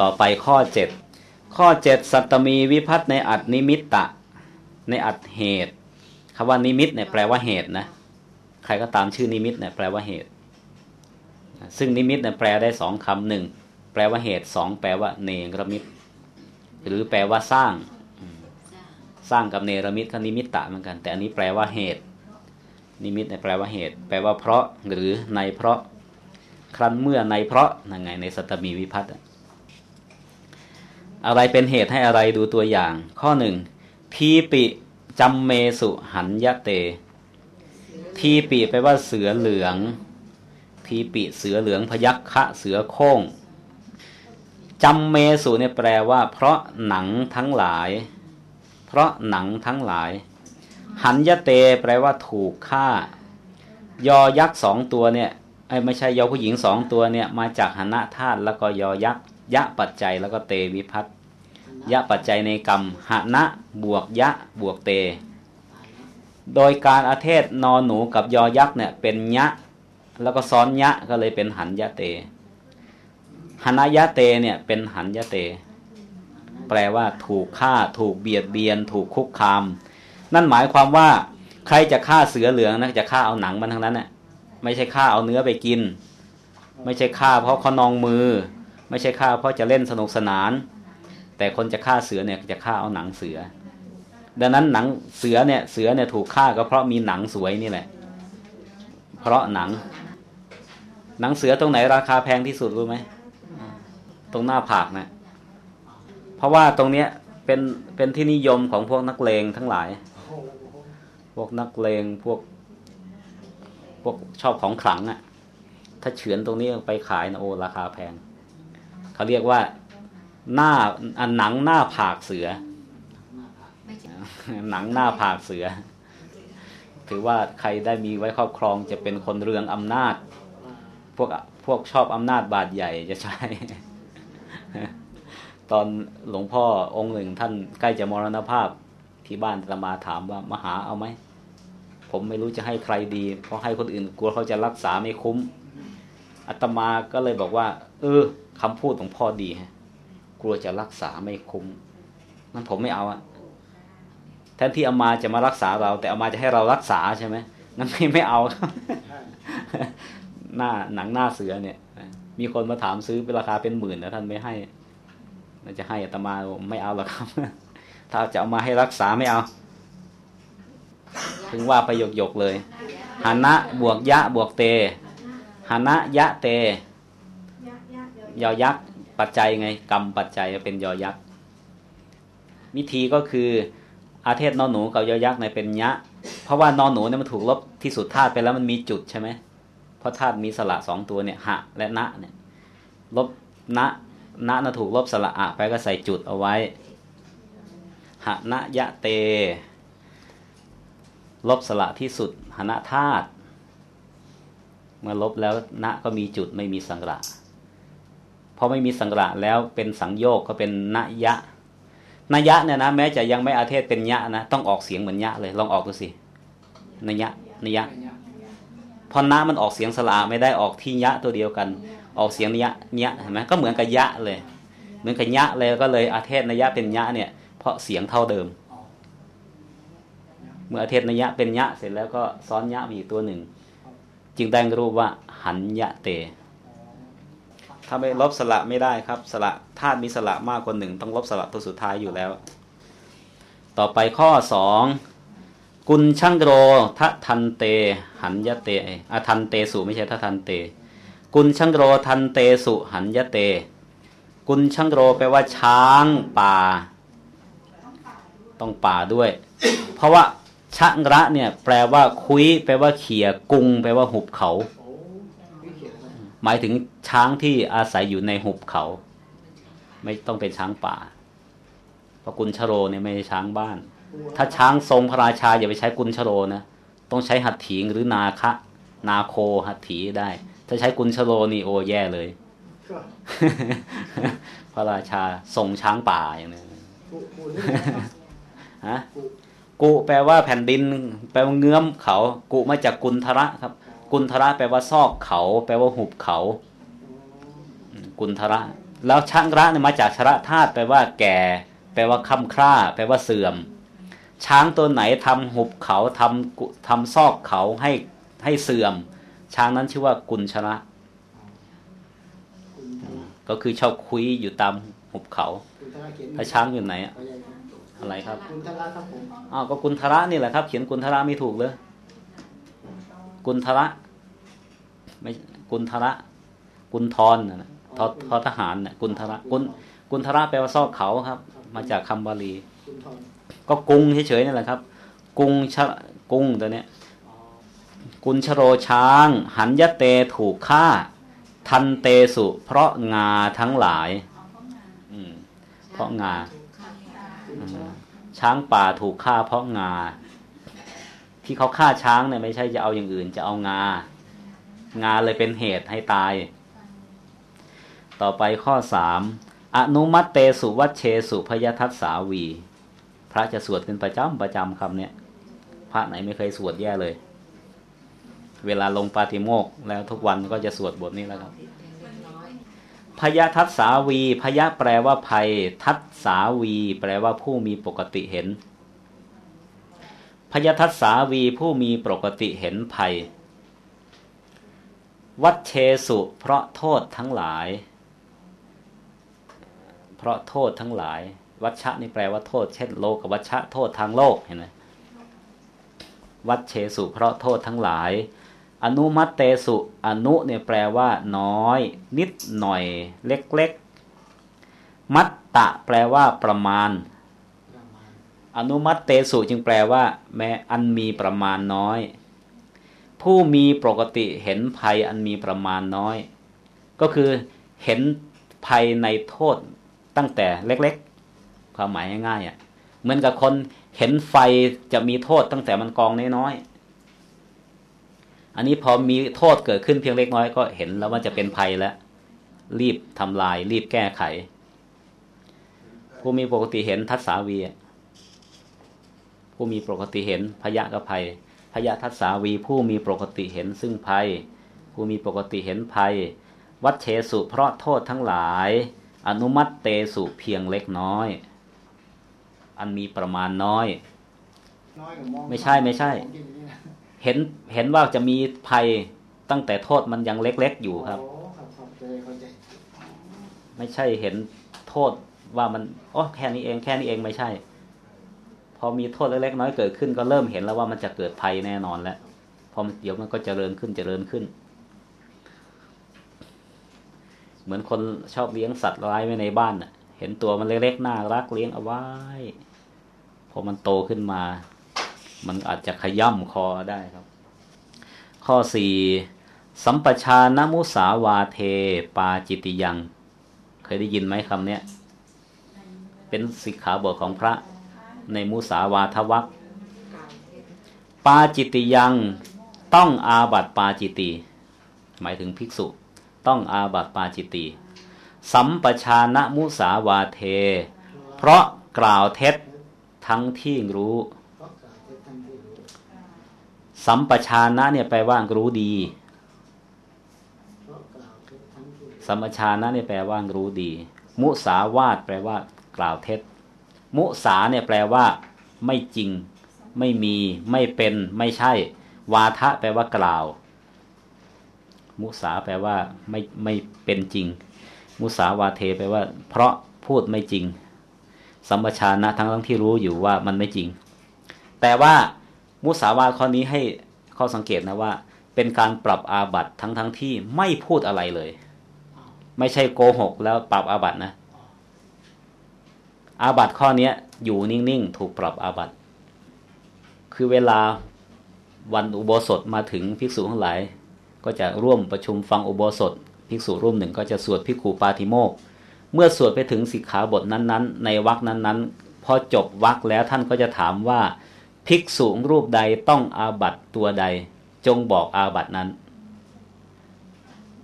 ต่อไปข้อเจ็ดข้อเจ็ดสัตตมีวิภัตติในอรรถนิมิตตะ ในอรรถเหตุคำว่านิมิตเนี่ยแปลว่าเหตุนะ ใครก็ตามชื่อนิมิตเนี่ยแปลว่าเหตุ ซึ่งนิมิตเนี่ยแปลได้สองคำหนึ่งแปลว่าเหตุสองแปลว่าเนรมิต หรือแปลว่าสร้าง สร้างกับเนรมิตก็นิมิตตะเหมือนกัน แต่อันนี้แปลว่าเหตุ นิมิตเนี่ยแปลว่าเหตุ แปลว่าเพราะหรือในเพราะ ครั้นเมื่อในเพราะนั่นไงในสัตมีวิพัฒน์ อะไรเป็นเหตุให้อะไรดูตัวอย่าง ข้อหนึ่งทีปิจำเมสุหันยะเต ทีปีแปลว่าเสือเหลือง ทีปีเสือเหลืองพยักคะเสือโค้งจำเมสุเนี่ยแปลว่า เพราะหนังทั้งหลาย เพราะหนังทั้งหลาย หันยะเต แปลว่าถูกฆ่า ยอยักษ์สองตัวเนี่ยไอ้ไม่ใช่ยอผู้หญิงสองตัวเนี่ย มาจากหนะธาตุแล้วก็ยอยักษ์ ยะปัจจัยแล้วก็เตวิพัตยะปัจจัยในกรรมหนะบวกยะบวกเต โดยการอาเทศนอนหนูกับยอยักษ์เนี่ยเป็นยะ แล้วก็ซ้อนยะก็เลยเป็นหันยะเตหันยะเตเนี่ยเป็นหันยะเต แปลว่าถูกฆ่าถูกเบียดเบียน ถูกคุกคาม นั่นหมายความว่าใครจะฆ่าเสือเหลืองนะจะฆ่าเอาหนังมันทั้งนั้นน่ะไม่ใช่ฆ่าเอาเนื้อไปกิน ไม่ใช่ฆ่าเพราะเขานองมือ ไม่ใช่ฆ่าเพราะจะเล่นสนุกสนาน แต่คนจะฆ่าเสือเนี่ยจะฆ่าเอาหนังเสือ ดังนั้นหนังเสือเนี่ยเสือเนี่ยถูกฆ่าก็เพราะมีหนังสวยนี่แหละ เพราะหนัง หนังเสือตรงไหนราคาแพงที่สุดรู้ไหมตรงหน้าผากนะ เพราะว่าตรงเนี้ยเป็นเป็นที่นิยมของพวกนักเลงทั้งหลาย พวกนักเลงพวก พวกชอบของขลังอะ่ะ ถ้าเฉือนตรงนี้ไปขายนะโอ้ราคาแพง เขาเรียกว่าหน้าอันหนังหน้าผากเสือ หนังหน้าผากเสือ ถือว่าใครได้มีไว้ครอบครองจะเป็นคนเรืองอำนาจ พวกพวกชอบอำนาจบาดใหญ่จะใช้ตอนหลวงพ่อองค์หนึ่งท่านใกล้จะมรณภาพที่บ้านตมาถามว่ามาหาเอาไหม ผมไม่รู้จะให้ใครดี เพราะให้คนอื่นกลัวเขาจะรักษาไม่คุ้มอาตมาก็เลยบอกว่า เออ คำพูดของพ่อดีฮะกลัวจะรักษาไม่คุ้มนั่นผมไม่เอาอะแทนที่อามาจะมารักษาเรา แต่อามาจะให้เรารักษาใช่ไหมนั่นไม่ไม่เอาหน้าหนังหน้าเสือเนี่ย มีคนมาถามซื้อเป็นราคาเป็นหมื่นนะท่านไม่ให้จะให้อาตมาไม่เอาหรอกครับ ถ้าจะเอามาให้รักษาไม่เอา ถึงว่าประโยคยกเลยหานะบวกยะบวกเตหานะยะเต ยอยักษ์ปัจจัยไง กรรมปัจจัยเป็นยอยักษ์วิธีก็คืออาเทศนอนหนูกับยอยักษ์ในเป็นยะ เพราะว่านอนหนูเนี่ยมันถูกลบที่สุดธาตุไปแล้วมันมีจุดใช่ไหมเพราะธาตุมีสระสองตัวเนี่ยหะและนะเนี่ยลบนะนะนะถูกลบสระอะไปก็ใส่จุดเอาไว้หะนะยะเต ลบสละที่สุดหณธาตุเมื่อลบแล้วณก็มีจุดไม่มีสังระ พอไม่มีสังระแล้วเป็นสังโยกก็เป็นนยะนยะเนี่ยนะแม้จะยังไม่อาเทศเป็นยะนะต้องออกเสียงเหมือนยะเลยลองออกดูสินยะนยะพอนะมันออกเสียงสละไม่ได้ออกที่ยะตัวเดียวกัน ออกเสียงนยะนยะเห็นไหมก็เหมือนกับยะเลย เหมือนกับยะเลยก็เลยอาเทศนยะเป็นยะเนี่ย เพราะเสียงเท่าเดิม เมื่อเทศนยะเป็นยะเสร็จแล้วก็ซ้อนยะมีอีกตัวหนึ่ง จึงได้รูปว่าหันยะเต ถ้าไม่ลบสระไม่ได้ครับสระธาตุมีสระมากกว่าหนึ่งต้องลบสระตัวสุดท้ายอยู่แล้ว ต่อไปข้อสองกุลช่างโรทะทันเต หันยะเตอะทันเตสุไม่ใช่ทะทันเต กุลช่างโรทันเตสุหันยะเต กุลช่างโรแปลว่าช้างป่า ต้องป่าด้วย เพราะว่าชังระเนี่ยแปลว่าคุยแปลว่าเขี่ยกุง แปลว่าหุบเขา หมายถึงช้างที่อาศัยอยู่ในหุบเขา ไม่ต้องเป็นช้างป่าเพราะกุญชโรเนี่ยไม่ใช่ช้างบ้าน ถ้าช้างทรงพระราชาอย่าไปใช้กุญชโรนะต้องใช้หัตถีหรือนาคะ นาโคหัตถีได้ ถ้าใช้กุญชโรนี่โอแย่เลย พระราชาทรงช้างป่าอย่างนี้ฮะกุแปลว่าแผ่นดิน แปลว่าเงื้อมเขา กุมาจากกุลทระครับ กุลทระแปลว่าซอกเขา แปลว่าหุบเขา กุลทระ แล้วชังระเนี่ยมาจากชระธาตุแปลว่าแก่ แปลว่าค่ำคร่า แปลว่าเสื่อม ช้างตัวไหนทำหุบเขาทำทำซอกเขาให้ให้เสื่อม ช้างนั้นชื่อว่ากุลชระ ก็คือชอบคุยอยู่ตามหุบเขาถ้าช้างอยู่ไหนอะอะไรครับกุณธระครับผมอ้าวก็กุลทระนี่แหละครับ เขียนกุลทระไม่ถูกเลย กุลทระไม่กุลทระกุลทรนะนะทอทอทหารนะกุลทระกุลกุลทระแปลว่าซอกเขาครับ มาจากคำบาลีกุณทรก็กรุงเฉยๆนี่แหละครับกรุงชะกรุงตัวเนี้ยอ๋อกุลชโรช้าง หันยะเตถูกฆ่า ทันเตสุ เพราะงาทั้งหลายอืมเพราะงากุณทระช้างป่าถูกฆ่าเพราะงา ที่เขาฆ่าช้างเนี่ยไม่ใช่จะเอาอย่างอื่น จะเอางา งาเลยเป็นเหตุให้ตาย ต่อไปข้อสามอนุมัตเตสุวัชเชสุพยทัสสาวี พระจะสวดเป็นประจำประจำคำเนี้ยพระไหนไม่เคยสวดแย่เลย เวลาลงปาติโมกข์แล้วทุกวันก็จะสวดบทนี้แล้วครับพยทัสสาวี พยะแปลว่าภัย ทัสสาวี แปลว่าผู้มีปกติเห็น พยทัสสาวีผู้มีปกติเห็นภัย วัดเชสุเพราะโทษทั้งหลาย เพราะโทษทั้งหลาย วัชชะนี่แปลว่าโทษ เช่นโลกวัชชะโทษทางโลกเห็นไหมวัดเชสุเพราะโทษทั้งหลาย อนุมัตเตสุอนุเนี่ยแปลว่า น้อย นิดหน่อย เล็กๆมัตตะแปลว่าประมาณ อนุมัตเตสุจึงแปลว่า แม้อันมีประมาณน้อย ผู้มีปกติเห็นภัยอันมีประมาณน้อย ก็คือเห็นภัยในโทษตั้งแต่เล็กๆ ความหมายง่ายๆอะเหมือนกับคนเห็นไฟจะมีโทษตั้งแต่มันกองน้อยๆอันนี้พอมีโทษเกิดขึ้นเพียงเล็กน้อยก็เห็นแล้วว่าจะเป็นภัยแล้ว รีบทำลาย รีบแก้ไข ผู้มีปกติเห็นทัศสาวีอะ ผู้มีปกติเห็นพยะกับภัยพยะทัศสาวีผู้มีปกติเห็นซึ่งภัย ผู้มีปกติเห็นภัย วัดเชสุเพราะโทษทั้งหลาย อนุมัตเตสุเพียงเล็กน้อย อันมีประมาณน้อยน้อยกว่ามองไม่ใช่ไม่ใช่ของกินนี่นะเห็นเห็นว่าจะมีภัยตั้งแต่โทษมันยังเล็กๆอยู่ครับโอ้ครับครับเข้าใจเข้าใจไม่ใช่เห็นโทษว่ามันอ๋อแค่นี้เองแค่นี้เองไม่ใช่ พอมีโทษเล็กๆน้อยเกิดขึ้นก็เริ่มเห็นแล้วว่ามันจะเกิดภัยแน่นอนแล้วพอมันเดี๋ยวมันก็เจริญขึ้นเจริญขึ้น เหมือนคนชอบเลี้ยงสัตว์ร้ายไว้ในบ้านน่ะ เห็นตัวมันเล็กๆน่ารักเลี้ยงเอาไว้พอมันโตขึ้นมา มันอาจจะขย่ำคอได้ครับ ข้อสี่สัมปชานมุสาวาเท ปาจิตติยัง เคยได้ยินไหมคำเนี้ยเป็นสิกขาบทของพระ ในมุสาวาทวักปาจิตติยังต้องอาบัติปาจิตติหมายถึงภิกษุ ต้องอาบัติปาจิตติสัมปชานะมุสาวาเทเพราะกล่าวเท็จทั้งที่รู้เพราะกล่าวเท็จทั้งที่รู้ สัมปชานะเนี่ยแปลว่ารู้ดีเพราะกล่าวเท็จทั้งที่รู้สัมปชานะเนี่ยแปลว่ารู้ดี มุสาวาทแปลว่ากล่าวเท็จ มุสาเนี่ยแปลว่า ไม่จริง ไม่มี ไม่เป็น ไม่ใช่ วาทะแปลว่ากล่าว มุสาแปลว่า ไม่ไม่เป็นจริง มุสาวาเทแปลว่า เพราะพูดไม่จริง สัมปชานะทั้งทั้งที่รู้อยู่ว่ามันไม่จริง แต่ว่ามุสาวาข้อนี้ให้ข้อสังเกตนะว่า เป็นการปรับอาบัตทั้งทั้งที่ไม่พูดอะไรเลย ไม่ใช่โกหกแล้วปรับอาบัตนะ อาบัตข้อเนี้ย อยู่นิ่งๆ ถูกปรับอาบัตคือเวลาวันอุโบสถมาถึงภิกษุทั้งหลาย ก็จะร่วมประชุมฟังอุโบสถ ภิกษุรูปหนึ่งก็จะสวดภิกขุปาติโมก เมื่อสวดไปถึงสิกขาบทนั้นๆ ในวรรคนั้นๆ พอจบวรรคแล้วท่านก็จะถามว่า ภิกษุรูปใดต้องอาบัตตัวใด จงบอกอาบัตนั้น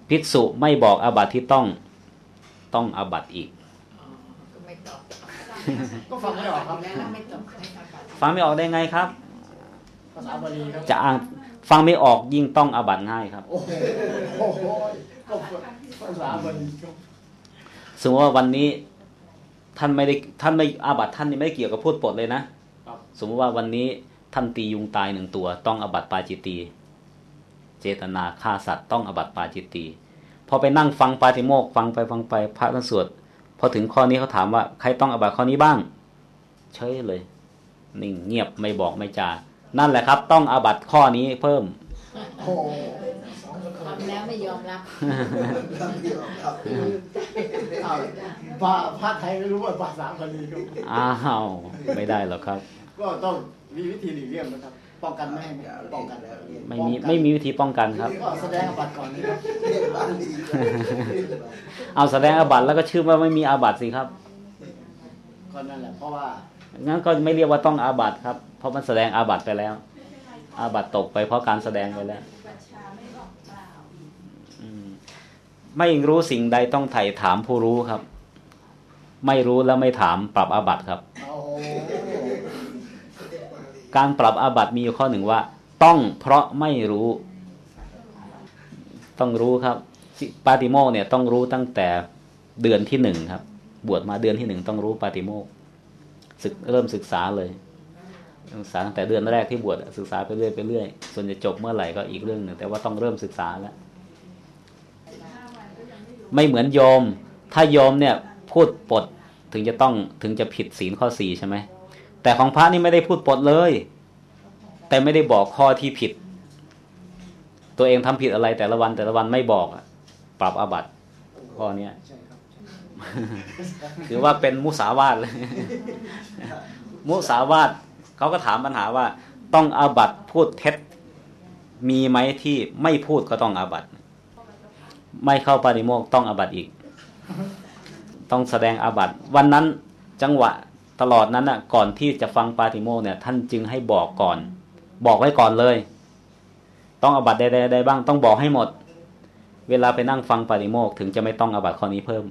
ภิกษุไม่บอกอาบัตที่ต้องต้องอาบัตอีก ก็ฟังไม่ออกครับแล้วไม่ตอบไม่ตอบฟังไม่ออกได้ไงครับภาษาบาลีครับจะอ่านฟังไม่ออกยิ่งต้องอาบัติง่ายครับโอ้โหโอ้โหก็ภาษาบาลีครับสมมติว่าวันนี้ท่านไม่ได้ท่านไม่อาบัติท่านนี่ไม่ได้เกี่ยวกับพูดปดเลยนะครับสมมติว่าวันนี้ท่านตียุงตายหนึ่งตัว ต้องอบัติปาจิตตีเจตนาฆ่าสัตว์ต้องอบัติปาจิตตีพอไปนั่งฟังปาติโมกข์ฟังไปฟังไปพระท่านสวด พอถึงข้อนี้เขาถามว่า ใครต้องอบัติข้อนี้บ้าง เฉยเลย นิ่งเงียบไม่บอกไม่จา นั่นแหละครับ ต้องอาบัติข้อนี้เพิ่มโอ้โหทำแล้วไม่ยอมรับอ้าวพระพระไทยไม่รู้ว่าภาษาบาลีก็อ้าวไม่ได้หรอกครับ ก็ต้องมีวิธีหลีกเลี่ยงนะครับ ป้องกันไม่ให้ป้องกันไม่มีไม่มีวิธีป้องกันครับก็แสดงอาบัติก่อนนะครับเอาแสดงอาบัติแล้วก็ชื่อว่าไม่มีอาบัติสิครับก็นั่นแหละเพราะว่างั้นก็ไม่เรียกว่าต้องอาบัติครับ เพราะมันแสดงอาบัติไปแล้ว อาบัติตกไปเพราะการแสดงไปแล้วอืมไม่รู้สิ่งใดต้องไถ่ถามผู้รู้ครับ ไม่รู้แล้วไม่ถามปรับอาบัติครับเอา การปรับอาบัติมีอยู่ข้อหนึ่งว่า ต้องเพราะไม่รู้ ต้องรู้ครับปาติโมกเนี่ยต้องรู้ตั้งแต่เดือนที่หนึ่งครับ บวชมาเดือนที่หนึ่งต้องรู้ปาติโมกศึกเริ่มศึกษาเลยศึกษาตั้งแต่เดือนแรกที่บวชศึกษาไปเรื่อยไปเรื่อยส่วนจะจบเมื่อไหร่ก็อีกเรื่องหนึ่งแต่ว่าต้องเริ่มศึกษาแล้วไม่เหมือนโยม ถ้าโยมเนี่ยพูดปดถึงจะต้องถึงจะผิดศีลข้อสี่ใช่ไหม แต่ของพระนี่ไม่ได้พูดปดเลย แต่ไม่ได้บอกข้อที่ผิด ตัวเองทำผิดอะไรแต่ละวันแต่ละวันไม่บอกอะปรับอาบัติข้อเนี้ยคือว่าเป็นมุสาวาทเลย มุสาวาทเขาก็ถามปัญหาว่า ต้องอาบัติพูดเท็จ มีไหมที่ไม่พูดก็ต้องอาบัติไม่เข้าปาริโมกต้องอาบัติอีก ต้องแสดงอาบัติวันนั้นจังหวะ ตลอดนั้นน่ะ ก่อนที่จะฟังปาติโมกเนี่ย ท่านจึงให้บอกก่อน บอกไว้ก่อนเลย ต้องอบัติใดๆบ้างต้องบอกให้หมด เวลาไปนั่งฟังปาติโมกถึงจะไม่ต้องอบัตข้อนี้เพิ่ม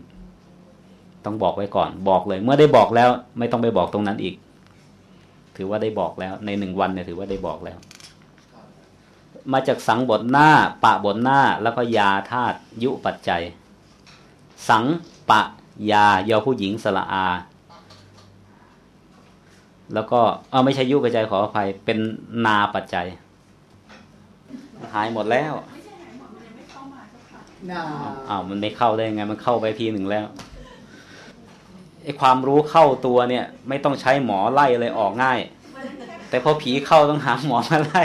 ต้องบอกไว้ก่อน บอกเลย เมื่อได้บอกแล้ว ไม่ต้องไปบอกตรงนั้นอีก ถือว่าได้บอกแล้ว ในหนึ่งวันเนี่ยถือว่าได้บอกแล้ว มาจากสังบทหน้า ปะบทหน้า แล้วก็ยาธาตุยุปัจจัย สังปะยายอผู้หญิงสละอา แล้วก็เออไม่ใช่ยุปัจจัยขออภัย เป็นนาปัจจัย หายหมดแล้วน่าอ้าวมันไม่เข้าได้ยังไง มันเข้าไปทีหนึ่งแล้วไอความรู้เข้าตัวเนี่ย ไม่ต้องใช้หมอไล่เลยออกง่าย แต่พอผีเข้าต้องหาหมอมาไล่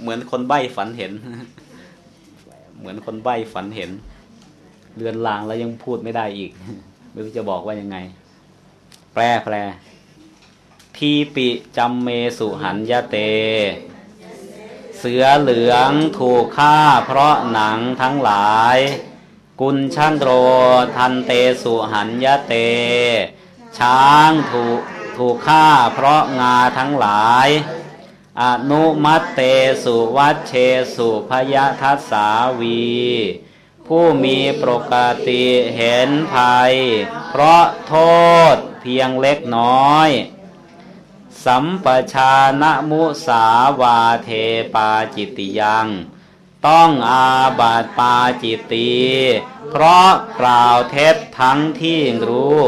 เหมือนคนใบ้ฝันเห็น เหมือนคนใบ้ฝันเห็น เรือนลางแล้วยังพูดไม่ได้อีก ไม่รู้จะบอกว่ายังไง แปลแปล ทีปิจำเมสุหันยะเต เสือเหลืองถูกฆ่าเพราะหนังทั้งหลาย กุลช่างโรทันเตสุหันยะเต ช้างถูกถูกฆ่าเพราะงาทั้งหลาย อนุมัตเตสุวัชเชสุพยทัสสาวี ผู้มีปกติเห็นภัย เพราะโทษเพียงเล็กน้อย สัมปชานะมุสาวาเทปาจิตติยัง ต้องอาบัตปาจิตตี เพราะกล่าวเท็จทั้งที่รู้